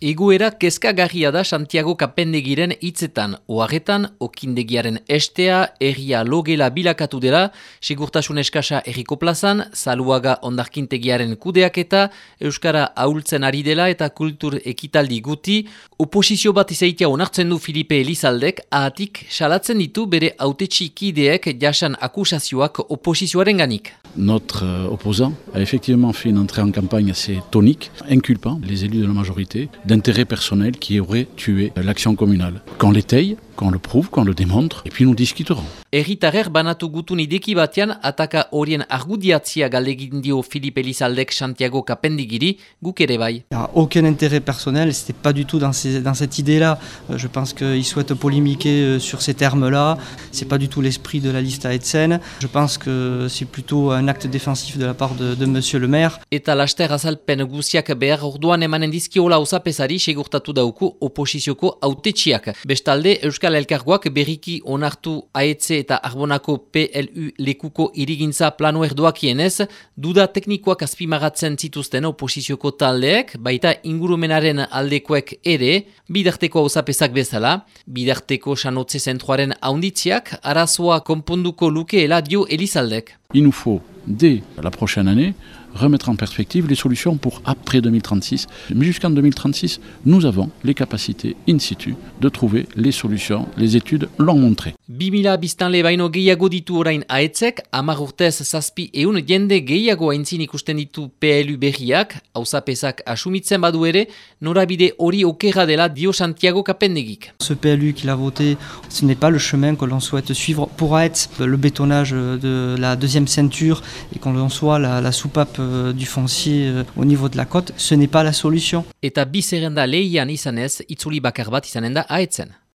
Egoera kezkagarria da Santiago Kapendegiren hitzetan. Oarretan, okindegiaren estea, erria logela bilakatu dela, sigurtasun eskasa erriko plazan, saluaga ondarkintegiaren kudeak eta Euskara ahultzen ari dela eta kultur ekitaldi guti, oposizio bat izaitia onartzen du Filipe Elizaldek, ahatik salatzen ditu bere autetxikideek jasan akusazioak oposizioaren ganik. Notre euh, opposant a effectivement fait une entrée en campagne assez tonique, inculpant les élus de la majorité d'intérêts personnels qui auraient tué l'action communale. Qu'on l'étaye, qu'on le prouve, qu'on le démontre, et puis nous discuterons. Erritarer banatu gutun ideki batean ataka horien argudiatzia galdegin dio Philippe Elizaldek Santiago Capendigiri guk ere bai. Il n'y a aucun intérêt personnel, c'était pas du tout dans, ces, dans cette idée-là. Euh, je pense qu'il souhaite polémiquer euh, sur ces termes-là. C'est pas du tout l'esprit de la liste à Etzen. Je pense que c'est plutôt un acte défensif de la part de, de monsieur le maire. Eta laster azalpen guziak behar orduan emanen dizkiola osapesari segurtatu dauku oposizioko autetxiak. Bestalde, Euskal Elkargoak berriki onartu aetze eta Arbonako PLU lekuko irigintza plano erdoakienez, duda teknikoak azpimagatzen zituzten oposizioko taldeek, baita ingurumenaren aldekoek ere, bidarteko hausapesak bezala, bidarteko sanotze zentroaren haunditziak, arazoa konponduko lukeela dio Elizaldek. Faut, dès la prochaine année, remettre en perspective les solutions pour après 2036. Mais jusqu'en 2036, nous avons les capacités in situ de trouver les solutions. Les études l'ont montré. 2000 biztanle baino gehiago ditu orain aetzek, amar urtez zazpi eun jende gehiago aintzin ikusten ditu PLU berriak, hausapezak asumitzen badu ere, norabide hori okera dela dio Santiago Kapendegik. Ce PLU qu'il a voté, ce n'est pas le chemin que l'on souhaite suivre pour Aetz. Le bétonnage de la deuxième ceinture et qu'on soit la, la soupape euh, du foncier euh, au niveau de la côte, ce n'est pas la solution. Eta bizerrenda lehian izanez, itzuli bakar bat izanen aetzen.